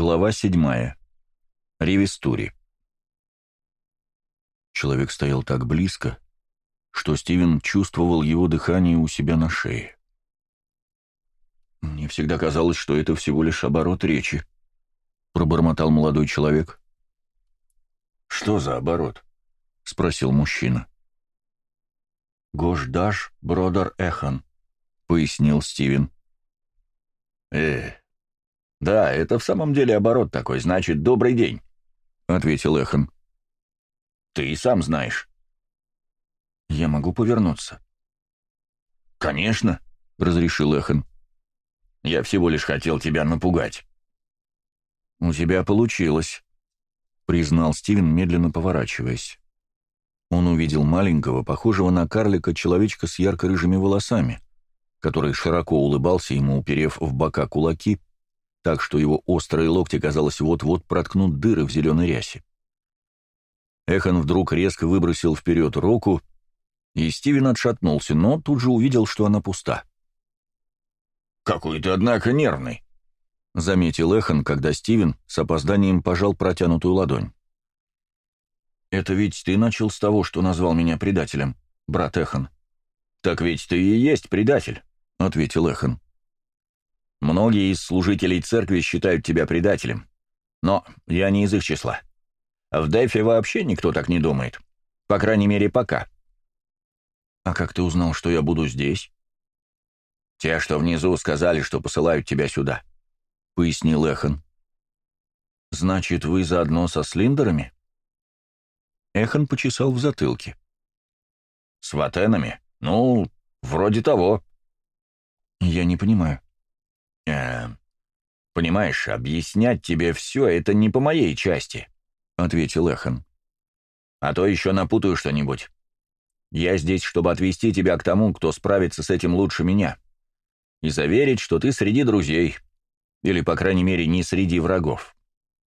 Глава 7. Ревестури. Человек стоял так близко, что Стивен чувствовал его дыхание у себя на шее. «Мне всегда казалось, что это всего лишь оборот речи», — пробормотал молодой человек. «Что за оборот?» — спросил мужчина. «Гошдаш Бродер Эхан», — пояснил Стивен. «Э, «Да, это в самом деле оборот такой, значит, добрый день», — ответил Эхан. «Ты и сам знаешь». «Я могу повернуться». «Конечно», — разрешил Эхан. «Я всего лишь хотел тебя напугать». «У тебя получилось», — признал Стивен, медленно поворачиваясь. Он увидел маленького, похожего на карлика, человечка с ярко-рыжими волосами, который широко улыбался ему, уперев в бока кулаки, так что его острые локти, казалось, вот-вот проткнут дыры в зеленой рясе. Эхан вдруг резко выбросил вперед руку, и Стивен отшатнулся, но тут же увидел, что она пуста. «Какой ты, однако, нервный!» — заметил Эхан, когда Стивен с опозданием пожал протянутую ладонь. «Это ведь ты начал с того, что назвал меня предателем, брат Эхан». «Так ведь ты и есть предатель», — ответил Эхан. Многие из служителей церкви считают тебя предателем. Но я не из их числа. В Дефе вообще никто так не думает. По крайней мере, пока. А как ты узнал, что я буду здесь? Те, что внизу, сказали, что посылают тебя сюда, — пояснил Эхан. Значит, вы заодно со Слиндерами? Эхан почесал в затылке. С Ватенами? Ну, вроде того. Я не понимаю. Эм, понимаешь, объяснять тебе все это не по моей части», — ответил Эхан. «А то еще напутаю что-нибудь. Я здесь, чтобы отвести тебя к тому, кто справится с этим лучше меня, и заверить, что ты среди друзей, или, по крайней мере, не среди врагов.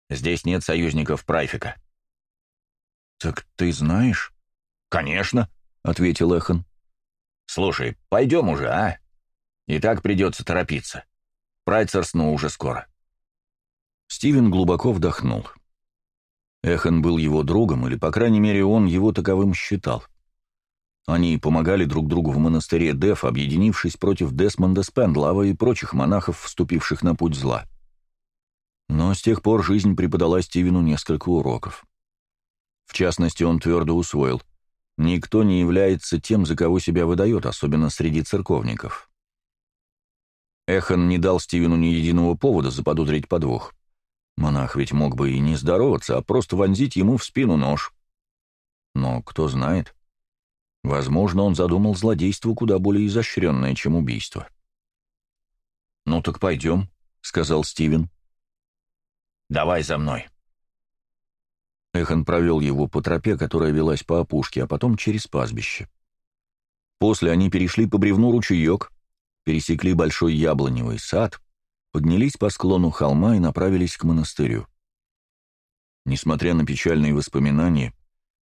Здесь нет союзников Прайфика». «Так ты знаешь?» «Конечно», — ответил Эхан. «Слушай, пойдем уже, а? И так придется торопиться». Прайцерсну уже скоро». Стивен глубоко вдохнул. Эхан был его другом, или, по крайней мере, он его таковым считал. Они помогали друг другу в монастыре Деф, объединившись против Десмонда Спендлава и прочих монахов, вступивших на путь зла. Но с тех пор жизнь преподала Стивену несколько уроков. В частности, он твердо усвоил. Никто не является тем, за кого себя выдает, особенно среди церковников. Эхон не дал Стивену ни единого повода заподозрить подвох. Монах ведь мог бы и не здороваться, а просто вонзить ему в спину нож. Но кто знает. Возможно, он задумал злодейство куда более изощренное, чем убийство. «Ну так пойдем», — сказал Стивен. «Давай за мной». Эхон провел его по тропе, которая велась по опушке, а потом через пастбище. После они перешли по бревну ручеек — пересекли большой яблоневый сад, поднялись по склону холма и направились к монастырю. Несмотря на печальные воспоминания,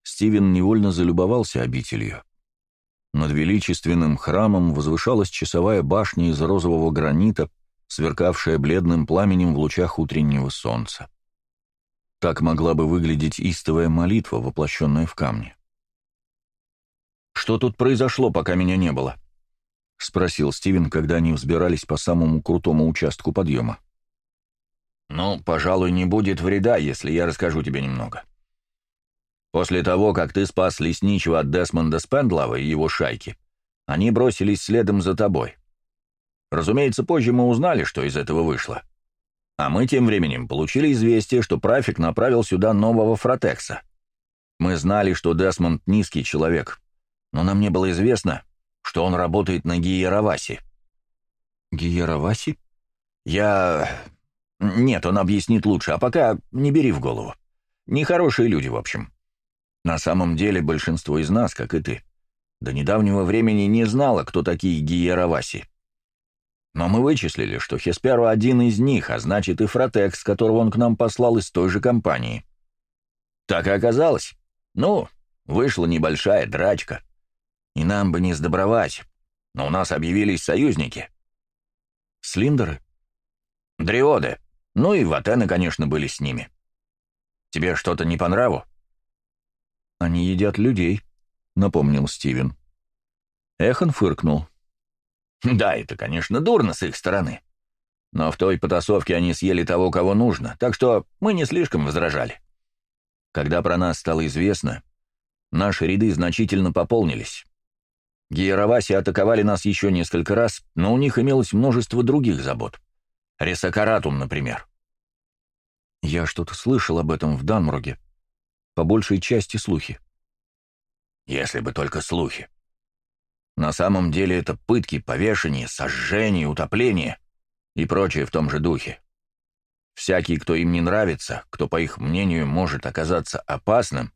Стивен невольно залюбовался обителью. Над величественным храмом возвышалась часовая башня из розового гранита, сверкавшая бледным пламенем в лучах утреннего солнца. Так могла бы выглядеть истовая молитва, воплощенная в камне. «Что тут произошло, пока меня не было?» — спросил Стивен, когда они взбирались по самому крутому участку подъема. «Ну, пожалуй, не будет вреда, если я расскажу тебе немного. После того, как ты спас лесничего от Десмонда Спендлова и его шайки, они бросились следом за тобой. Разумеется, позже мы узнали, что из этого вышло. А мы тем временем получили известие, что Прафик направил сюда нового Фротекса. Мы знали, что Десмонд низкий человек, но нам не было известно, что он работает на Гиеравасе. Гиераваси? Я... Нет, он объяснит лучше, а пока не бери в голову. Нехорошие люди, в общем. На самом деле большинство из нас, как и ты, до недавнего времени не знало, кто такие Гиераваси. Но мы вычислили, что Хесперу один из них, а значит и Фротекс, которого он к нам послал из той же компании. Так и оказалось. Ну, вышла небольшая драчка и нам бы не сдобровать, но у нас объявились союзники. Слиндеры? Дриоды. Ну и ватены, конечно, были с ними. Тебе что-то не по нраву? Они едят людей, напомнил Стивен. Эхан фыркнул. Да, это, конечно, дурно с их стороны. Но в той потасовке они съели того, кого нужно, так что мы не слишком возражали. Когда про нас стало известно, наши ряды значительно пополнились. Гиераваси атаковали нас еще несколько раз, но у них имелось множество других забот. Ресакаратум, например. Я что-то слышал об этом в Данмруге. По большей части слухи. Если бы только слухи. На самом деле это пытки, повешение, сожжение, утопление и прочее в том же духе. Всякий, кто им не нравится, кто, по их мнению, может оказаться опасным,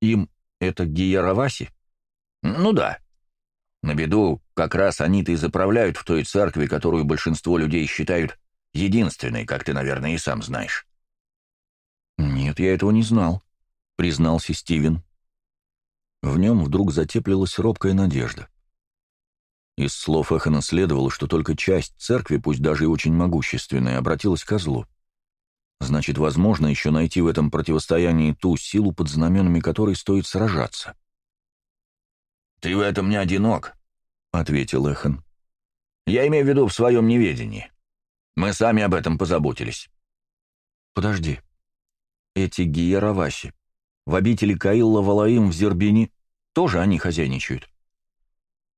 им это Гиераваси? Ну да, на беду, как раз они-то и заправляют в той церкви, которую большинство людей считают единственной, как ты, наверное, и сам знаешь». «Нет, я этого не знал», — признался Стивен. В нем вдруг затеплилась робкая надежда. Из слов Эхана следовало, что только часть церкви, пусть даже и очень могущественная, обратилась к злу. Значит, возможно еще найти в этом противостоянии ту силу, под знаменами которой стоит сражаться. «Ты в этом не одинок», — ответил Эхан. «Я имею в виду в своем неведении. Мы сами об этом позаботились». «Подожди. Эти гиераваси в обители Каилла Валаим в Зербине тоже они хозяйничают?»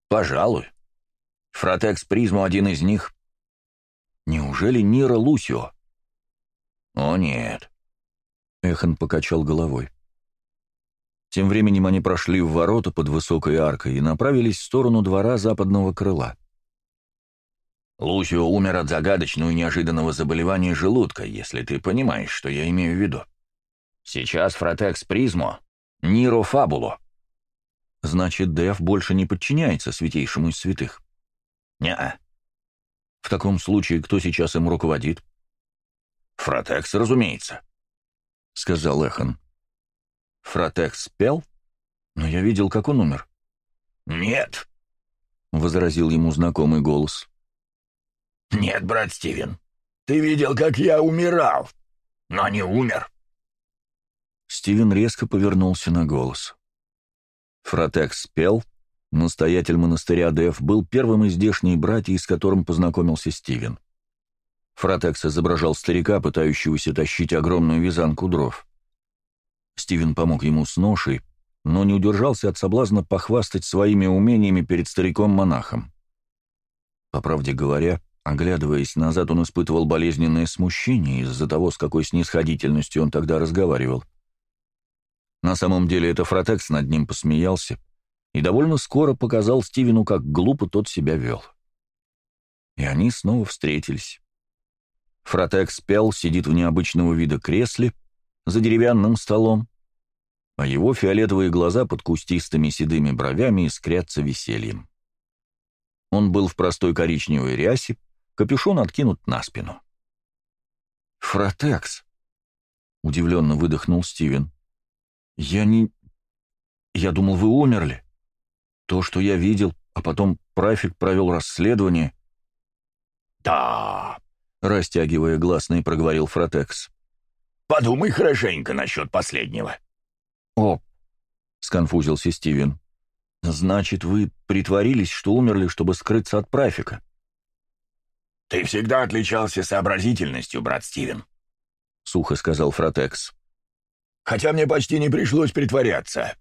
«Пожалуй. Фротекс Призму один из них». «Неужели Нира Лусио?» «О, нет», — Эхан покачал головой. Тем временем они прошли в ворота под высокой аркой и направились в сторону двора западного крыла. «Лусио умер от загадочного и неожиданного заболевания желудка, если ты понимаешь, что я имею в виду. Сейчас Фротекс Призмо — Ниро Фабуло». «Значит, Дев больше не подчиняется святейшему из святых?» «Не-а». «В таком случае, кто сейчас им руководит?» «Фротекс, разумеется», — сказал Эхан. Фротекс спел? Но я видел, как он умер. «Нет», — возразил ему знакомый голос. «Нет, брат Стивен, ты видел, как я умирал, но не умер». Стивен резко повернулся на голос. Фротекс спел, настоятель монастыря Деф, был первым из здешней братьев, с которым познакомился Стивен. Фратекс изображал старика, пытающегося тащить огромную вязанку дров. Стивен помог ему с ношей, но не удержался от соблазна похвастать своими умениями перед стариком-монахом. По правде говоря, оглядываясь назад, он испытывал болезненное смущение из-за того, с какой снисходительностью он тогда разговаривал. На самом деле это Фротекс над ним посмеялся и довольно скоро показал Стивену, как глупо тот себя вел. И они снова встретились. Фротекс пел, сидит в необычного вида кресле за деревянным столом, а его фиолетовые глаза под кустистыми седыми бровями искрятся весельем. Он был в простой коричневой рясе, капюшон откинут на спину. «Фротекс!» — удивленно выдохнул Стивен. «Я не... Я думал, вы умерли. То, что я видел, а потом Прафик провел расследование...» «Да...» — растягивая гласные, проговорил Фротекс. «Подумай хорошенько насчет последнего. «О!» — сконфузился Стивен. «Значит, вы притворились, что умерли, чтобы скрыться от прафика?» «Ты всегда отличался сообразительностью, брат Стивен», — сухо сказал Фротекс. «Хотя мне почти не пришлось притворяться.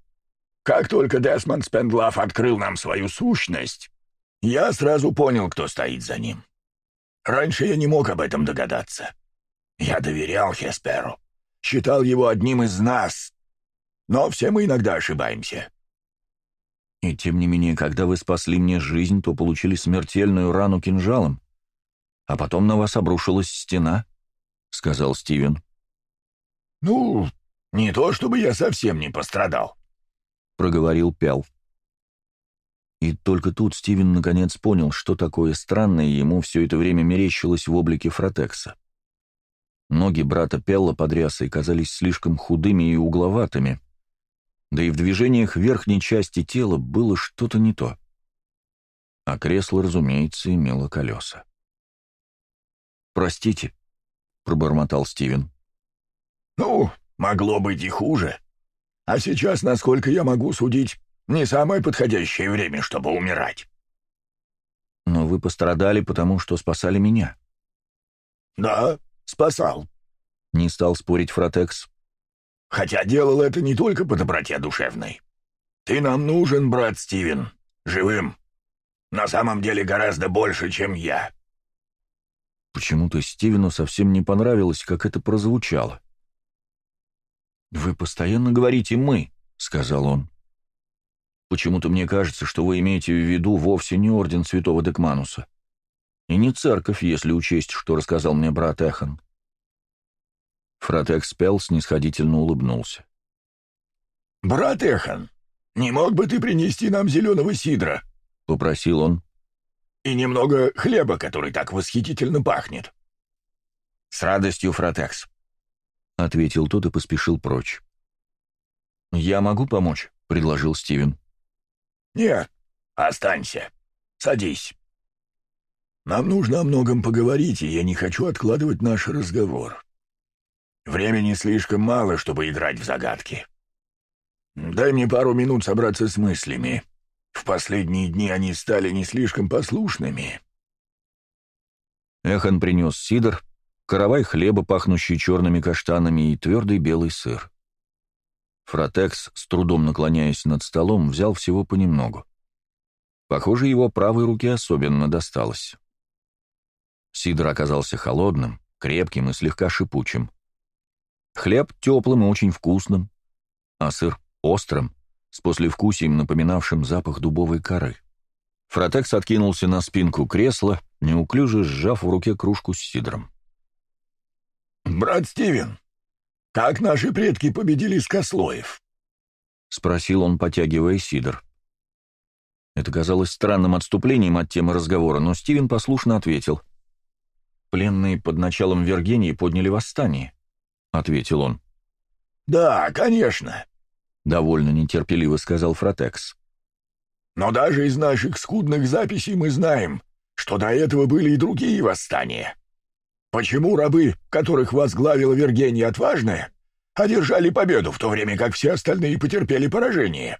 Как только Десмонд Спендлав открыл нам свою сущность, я сразу понял, кто стоит за ним. Раньше я не мог об этом догадаться. Я доверял Хесперу, считал его одним из нас, но все мы иногда ошибаемся». «И тем не менее, когда вы спасли мне жизнь, то получили смертельную рану кинжалом, а потом на вас обрушилась стена», — сказал Стивен. «Ну, не то чтобы я совсем не пострадал», — проговорил Пял. И только тут Стивен наконец понял, что такое странное ему все это время мерещилось в облике Фротекса. Ноги брата Пелла под рясой казались слишком худыми и угловатыми, да и в движениях верхней части тела было что-то не то. А кресло, разумеется, имело колеса. «Простите», — пробормотал Стивен. «Ну, могло быть и хуже. А сейчас, насколько я могу судить, не самое подходящее время, чтобы умирать». «Но вы пострадали, потому что спасали меня». «Да, спасал», — не стал спорить Фротекс хотя делал это не только по доброте душевной. Ты нам нужен, брат Стивен, живым. На самом деле гораздо больше, чем я». Почему-то Стивену совсем не понравилось, как это прозвучало. «Вы постоянно говорите «мы», — сказал он. «Почему-то мне кажется, что вы имеете в виду вовсе не орден святого Декмануса. И не церковь, если учесть, что рассказал мне брат Эхан. Фратекс спел, снисходительно улыбнулся. «Брат Эхан, не мог бы ты принести нам зеленого сидра?» — попросил он. «И немного хлеба, который так восхитительно пахнет». «С радостью, Фратекс», — ответил тот и поспешил прочь. «Я могу помочь?» — предложил Стивен. «Нет, останься. Садись. Нам нужно о многом поговорить, и я не хочу откладывать наш разговор». Времени слишком мало, чтобы играть в загадки. Дай мне пару минут собраться с мыслями. В последние дни они стали не слишком послушными. Эхан принес сидр, каравай хлеба, пахнущий черными каштанами, и твердый белый сыр. Фротекс, с трудом наклоняясь над столом, взял всего понемногу. Похоже, его правой руке особенно досталось. Сидр оказался холодным, крепким и слегка шипучим. Хлеб теплым и очень вкусным, а сыр острым, с послевкусием, напоминавшим запах дубовой коры. Фротекс откинулся на спинку кресла, неуклюже сжав в руке кружку с сидром. «Брат Стивен, как наши предки победили скослоев?» — спросил он, потягивая сидр. Это казалось странным отступлением от темы разговора, но Стивен послушно ответил. «Пленные под началом Вергении подняли восстание. — ответил он. «Да, конечно», — довольно нетерпеливо сказал Фротекс. «Но даже из наших скудных записей мы знаем, что до этого были и другие восстания. Почему рабы, которых возглавила Вергения Отважная, одержали победу, в то время как все остальные потерпели поражение?»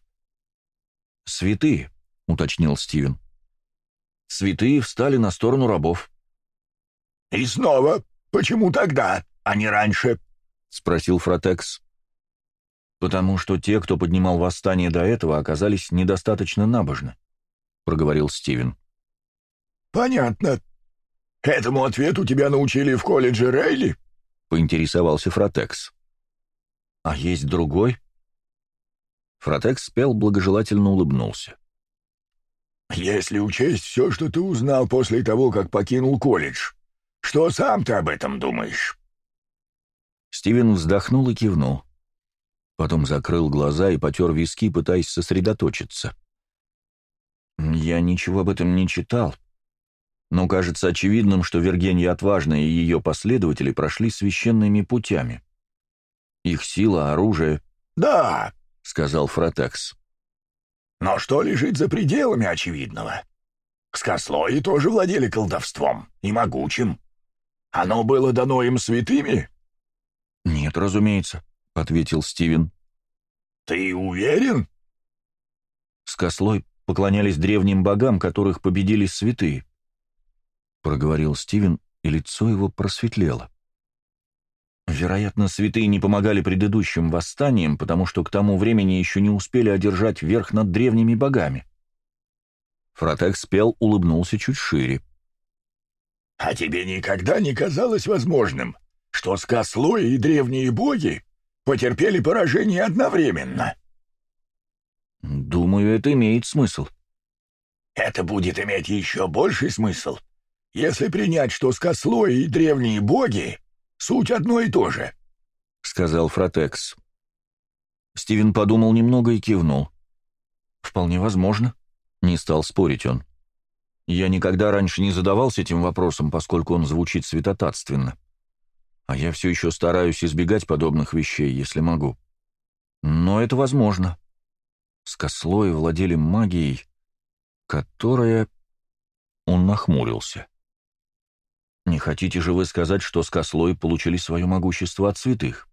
«Святые», — уточнил Стивен. «Святые встали на сторону рабов». «И снова? Почему тогда, а не раньше?» — спросил Фротекс. «Потому что те, кто поднимал восстание до этого, оказались недостаточно набожны», — проговорил Стивен. «Понятно. Этому ответу тебя научили в колледже Рейли?» — поинтересовался Фротекс. «А есть другой?» Фротекс спел, благожелательно улыбнулся. «Если учесть все, что ты узнал после того, как покинул колледж, что сам ты об этом думаешь?» Стивен вздохнул и кивнул. Потом закрыл глаза и потер виски, пытаясь сосредоточиться. «Я ничего об этом не читал», но кажется очевидным, что Вергения Отважная и ее последователи прошли священными путями. Их сила, оружие... «Да!» — сказал Фротекс. «Но что лежит за пределами очевидного? Скослои тоже владели колдовством, и могучим. Оно было дано им святыми, «Нет, разумеется», — ответил Стивен. «Ты уверен?» С кослой поклонялись древним богам, которых победили святые. Проговорил Стивен, и лицо его просветлело. Вероятно, святые не помогали предыдущим восстаниям, потому что к тому времени еще не успели одержать верх над древними богами. Фротек спел, улыбнулся чуть шире. «А тебе никогда не казалось возможным?» Что и древние боги потерпели поражение одновременно? Думаю, это имеет смысл. Это будет иметь еще больший смысл, Если принять, что скосло и древние боги — суть одно и то же», — сказал Фротекс. Стивен подумал немного и кивнул. «Вполне возможно», — не стал спорить он. «Я никогда раньше не задавался этим вопросом, поскольку он звучит святотатственно. А я все еще стараюсь избегать подобных вещей, если могу. Но это возможно. Скослои владели магией, которая... Он нахмурился. Не хотите же вы сказать, что скослои получили свое могущество от святых?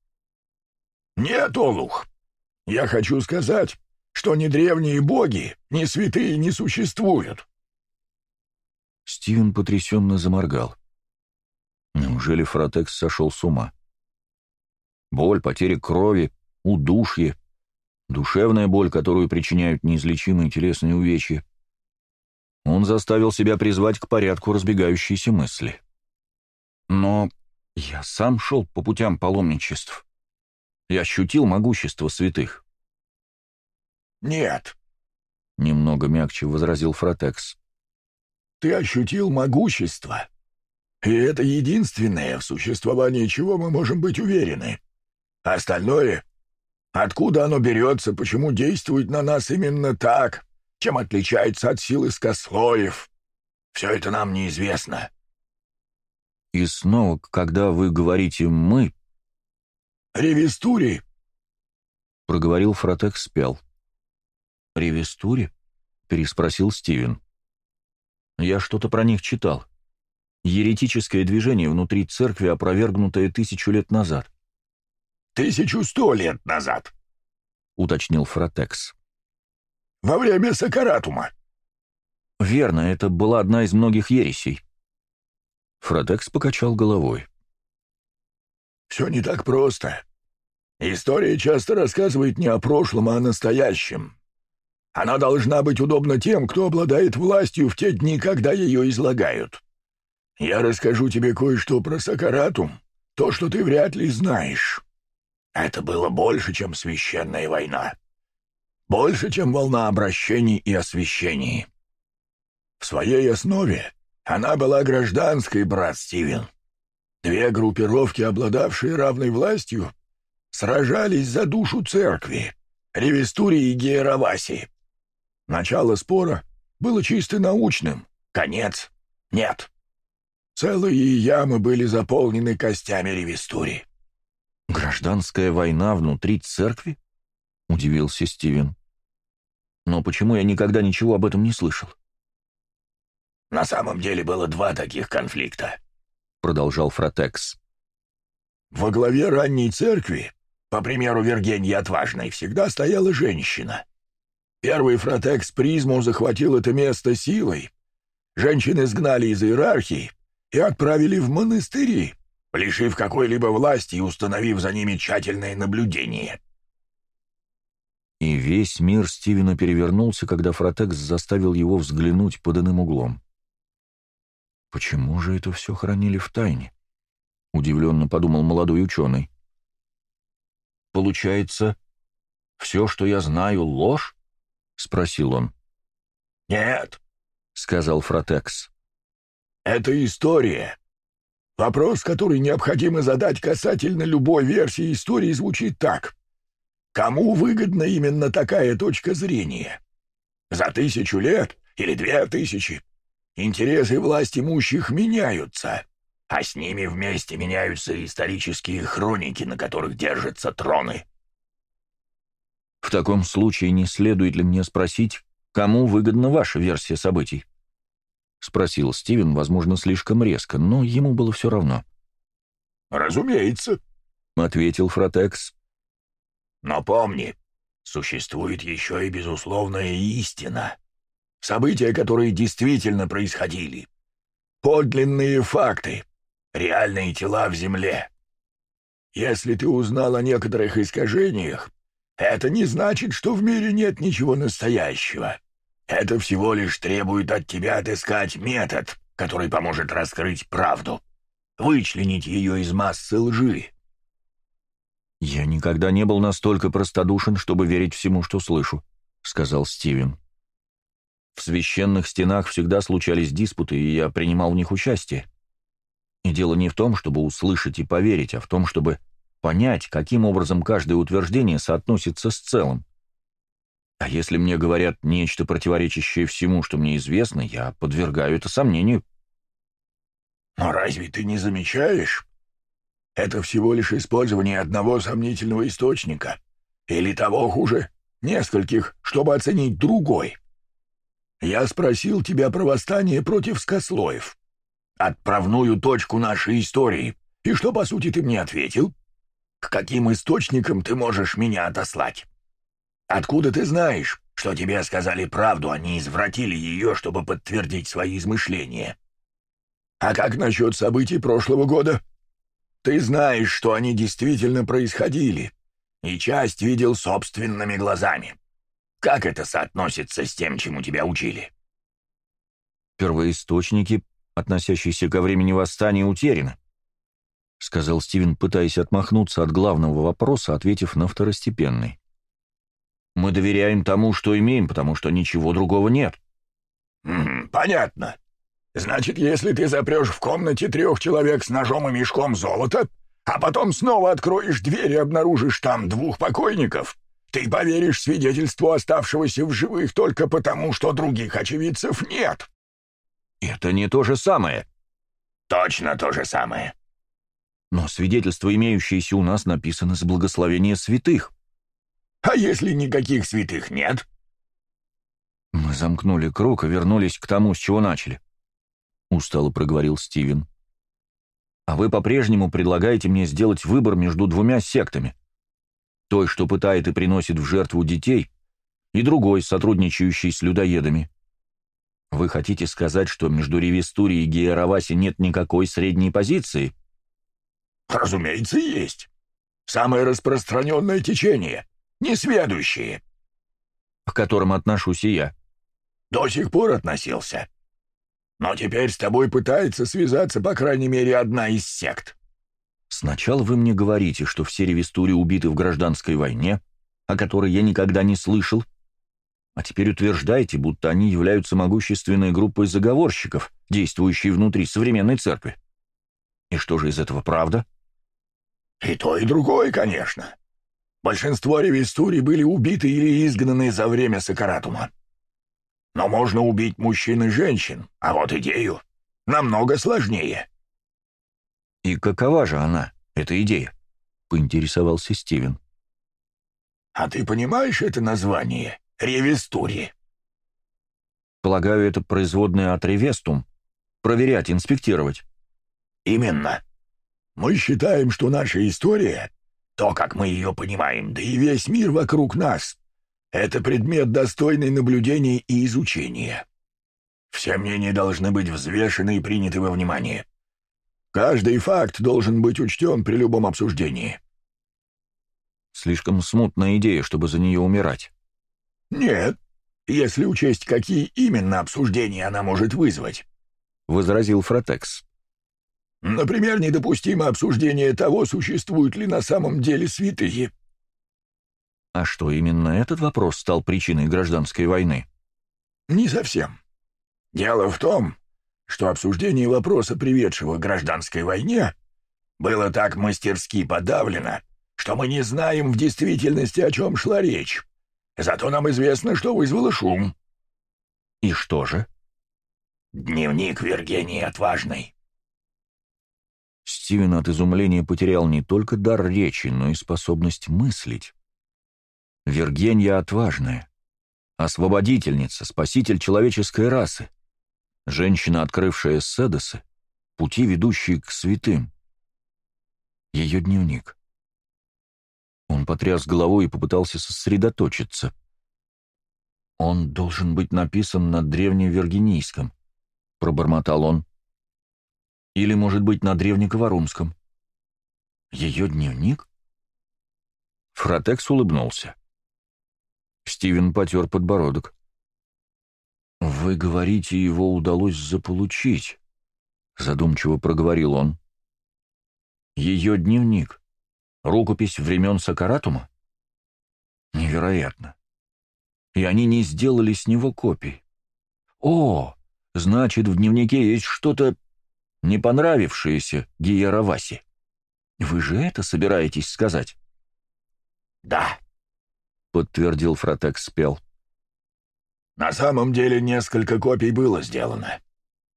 Нет, Олух. Я хочу сказать, что ни древние боги, ни святые не существуют. Стивен потрясенно заморгал. — Неужели Фротекс сошел с ума? Боль, потеря крови, удушье, душевная боль, которую причиняют неизлечимые телесные увечья. Он заставил себя призвать к порядку разбегающиеся мысли. Но я сам шел по путям паломничеств. Я ощутил могущество святых. «Нет», — немного мягче возразил Фротекс. «Ты ощутил могущество, и это единственное, в существовании чего мы можем быть уверены. А остальное — откуда оно берется, почему действует на нас именно так, чем отличается от силы скослоев. Все это нам неизвестно. И снова, когда вы говорите «мы», «Ревестури!» — проговорил Фротек спел. «Ревестури?» — переспросил Стивен. «Я что-то про них читал еретическое движение внутри церкви, опровергнутое тысячу лет назад. «Тысячу сто лет назад», — уточнил Фротекс. «Во время Сакаратума». «Верно, это была одна из многих ересей». Фротекс покачал головой. «Все не так просто. История часто рассказывает не о прошлом, а о настоящем. Она должна быть удобна тем, кто обладает властью в те дни, когда ее излагают». Я расскажу тебе кое-что про Сакаратум, то, что ты вряд ли знаешь. Это было больше, чем священная война. Больше, чем волна обращений и освящений. В своей основе она была гражданской, брат Стивен. Две группировки, обладавшие равной властью, сражались за душу церкви, Ревестурии и Геераваси. Начало спора было чисто научным, конец — нет. Целые ямы были заполнены костями ревестури. «Гражданская война внутри церкви?» — удивился Стивен. «Но почему я никогда ничего об этом не слышал?» «На самом деле было два таких конфликта», — продолжал Фротекс. «Во главе ранней церкви, по примеру Вергении Отважной, всегда стояла женщина. Первый Фротекс призму захватил это место силой. Женщин изгнали из иерархии, и отправили в монастыри, лишив какой-либо власти и установив за ними тщательное наблюдение. И весь мир Стивена перевернулся, когда Фротекс заставил его взглянуть под иным углом. «Почему же это все хранили в тайне?» — удивленно подумал молодой ученый. «Получается, все, что я знаю, ложь?» — спросил он. «Нет», — сказал Фротекс. Это история. Вопрос, который необходимо задать касательно любой версии истории, звучит так. Кому выгодна именно такая точка зрения? За тысячу лет или две тысячи интересы власть имущих меняются, а с ними вместе меняются исторические хроники, на которых держатся троны. В таком случае не следует ли мне спросить, кому выгодна ваша версия событий? спросил Стивен, возможно, слишком резко, но ему было все равно. «Разумеется», — ответил Фротекс. «Но помни, существует еще и безусловная истина. События, которые действительно происходили. Подлинные факты, реальные тела в земле. Если ты узнал о некоторых искажениях, это не значит, что в мире нет ничего настоящего. Это всего лишь требует от тебя отыскать метод, который поможет раскрыть правду, вычленить ее из массы лжи. «Я никогда не был настолько простодушен, чтобы верить всему, что слышу», — сказал Стивен. «В священных стенах всегда случались диспуты, и я принимал в них участие. И дело не в том, чтобы услышать и поверить, а в том, чтобы понять, каким образом каждое утверждение соотносится с целым. А если мне говорят нечто, противоречащее всему, что мне известно, я подвергаю это сомнению. Но разве ты не замечаешь? Это всего лишь использование одного сомнительного источника. Или того хуже, нескольких, чтобы оценить другой. Я спросил тебя про восстание против Скослоев. Отправную точку нашей истории. И что, по сути, ты мне ответил? К каким источникам ты можешь меня отослать? Откуда ты знаешь, что тебе сказали правду, а не извратили ее, чтобы подтвердить свои измышления? А как насчет событий прошлого года? Ты знаешь, что они действительно происходили, и часть видел собственными глазами. Как это соотносится с тем, чему тебя учили? Первоисточники, относящиеся ко времени восстания, утеряны, — сказал Стивен, пытаясь отмахнуться от главного вопроса, ответив на второстепенный. Мы доверяем тому, что имеем, потому что ничего другого нет. «Понятно. Значит, если ты запрешь в комнате трех человек с ножом и мешком золота, а потом снова откроешь дверь и обнаружишь там двух покойников, ты поверишь свидетельству оставшегося в живых только потому, что других очевидцев нет». «Это не то же самое». «Точно то же самое». «Но свидетельства, имеющиеся у нас, написаны с благословения святых». А если никаких святых нет? Мы замкнули круг и вернулись к тому, с чего начали. Устало проговорил Стивен. А вы по-прежнему предлагаете мне сделать выбор между двумя сектами. Той, что пытает и приносит в жертву детей, и другой, сотрудничающей с людоедами. Вы хотите сказать, что между Ревестурией и Гиераваси нет никакой средней позиции? Разумеется, есть. Самое распространенное течение несведущие, к которым отношусь и я. До сих пор относился. Но теперь с тобой пытается связаться, по крайней мере, одна из сект. Сначала вы мне говорите, что все ревестури убиты в гражданской войне, о которой я никогда не слышал, а теперь утверждаете, будто они являются могущественной группой заговорщиков, действующей внутри современной церкви. И что же из этого правда? И то, и другое, конечно. Большинство ревестури были убиты или изгнаны за время Сакаратума. Но можно убить мужчин и женщин, а вот идею намного сложнее. «И какова же она, эта идея?» — поинтересовался Стивен. «А ты понимаешь это название? Ревестури?» «Полагаю, это производное от ревестум. Проверять, инспектировать». «Именно. Мы считаем, что наша история то, как мы ее понимаем, да и весь мир вокруг нас, это предмет, достойный наблюдения и изучения. Все мнения должны быть взвешены и приняты во внимание. Каждый факт должен быть учтен при любом обсуждении. Слишком смутная идея, чтобы за нее умирать. Нет, если учесть, Например, недопустимо обсуждение того, существуют ли на самом деле святые. А что именно этот вопрос стал причиной гражданской войны? Не совсем. Дело в том, что обсуждение вопроса, приведшего к гражданской войне, было так мастерски подавлено, что мы не знаем в действительности, о чем шла речь. Зато нам известно, что вызвало шум. И что же? Дневник Вергении отважный. Стивен от изумления потерял не только дар речи, но и способность мыслить. Вергения отважная, освободительница, спаситель человеческой расы, женщина, открывшая Седосы, пути, ведущие к святым. Ее дневник. Он потряс головой и попытался сосредоточиться. «Он должен быть написан на древневиргинийском», — пробормотал он. Или, может быть, на древнековорумском. Ее дневник? Фротекс улыбнулся. Стивен потер подбородок. «Вы говорите, его удалось заполучить», — задумчиво проговорил он. «Ее дневник. Рукопись времен Сакаратума? Невероятно. И они не сделали с него копий. О, значит, в дневнике есть что-то не понравившееся Гиера Васи. Вы же это собираетесь сказать? Да, подтвердил Фротек Спел. На самом деле несколько копий было сделано.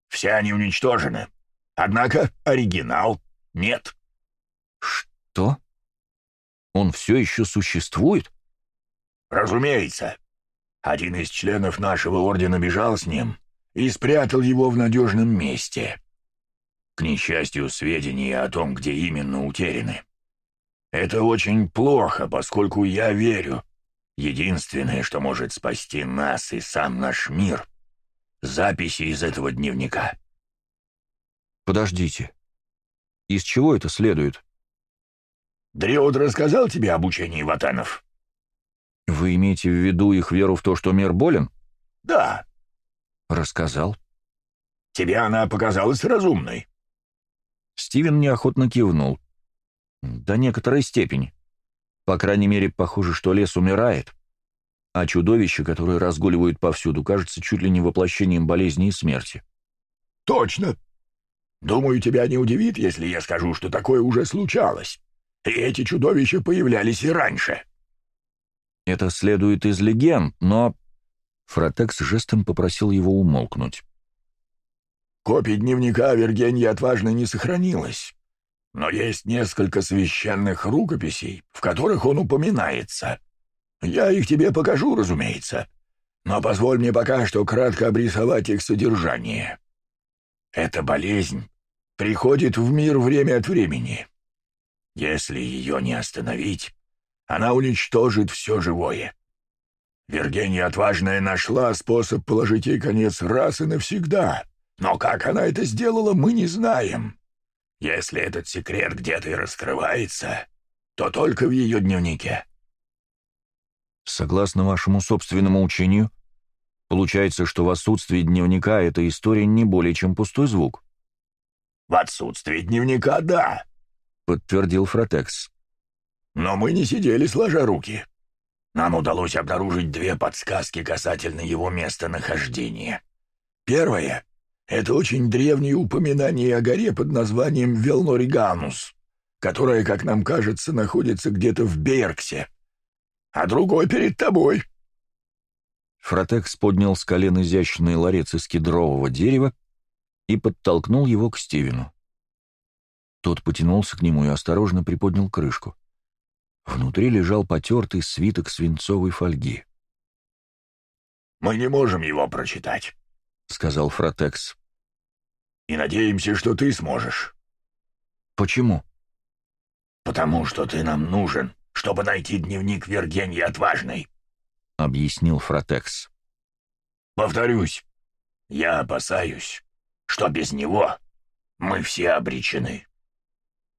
Все они уничтожены. Однако оригинал нет. Что? Он все еще существует? Разумеется. Один из членов нашего ордена бежал с ним и спрятал его в надежном месте. К несчастью, сведения о том, где именно утеряны. Это очень плохо, поскольку я верю. Единственное, что может спасти нас и сам наш мир — записи из этого дневника. Подождите. Из чего это следует? Дриод рассказал тебе об учении ватанов? Вы имеете в виду их веру в то, что мир болен? Да. Рассказал. Тебе она показалась разумной. Стивен неохотно кивнул. «До некоторой степени. По крайней мере, похоже, что лес умирает, а чудовища, которые разгуливают повсюду, кажется чуть ли не воплощением болезни и смерти». «Точно. Думаю, тебя не удивит, если я скажу, что такое уже случалось. И эти чудовища появлялись и раньше». «Это следует из легенд, но...» Фротекс жестом попросил его умолкнуть. Копий дневника Вергения отважно не сохранилось, но есть несколько священных рукописей, в которых он упоминается. Я их тебе покажу, разумеется, но позволь мне пока что кратко обрисовать их содержание. Эта болезнь приходит в мир время от времени. Если ее не остановить, она уничтожит все живое. Вергения Отважная нашла способ положить ей конец раз и навсегда. Но как она это сделала, мы не знаем. Если этот секрет где-то и раскрывается, то только в ее дневнике. Согласно вашему собственному учению, получается, что в отсутствии дневника эта история не более чем пустой звук. В отсутствии дневника — да, — подтвердил Фротекс. Но мы не сидели сложа руки. Нам удалось обнаружить две подсказки касательно его местонахождения. Первое это очень древние упоминания о горе под названием Велнориганус, которая, как нам кажется, находится где-то в Берксе. А другой перед тобой. Фротекс поднял с колен изящный ларец из кедрового дерева и подтолкнул его к Стивену. Тот потянулся к нему и осторожно приподнял крышку. Внутри лежал потертый свиток свинцовой фольги. «Мы не можем его прочитать», — сказал Фротекс и надеемся, что ты сможешь». «Почему?» «Потому что ты нам нужен, чтобы найти дневник Вергении Отважной», — объяснил Фротекс. «Повторюсь, я опасаюсь, что без него мы все обречены».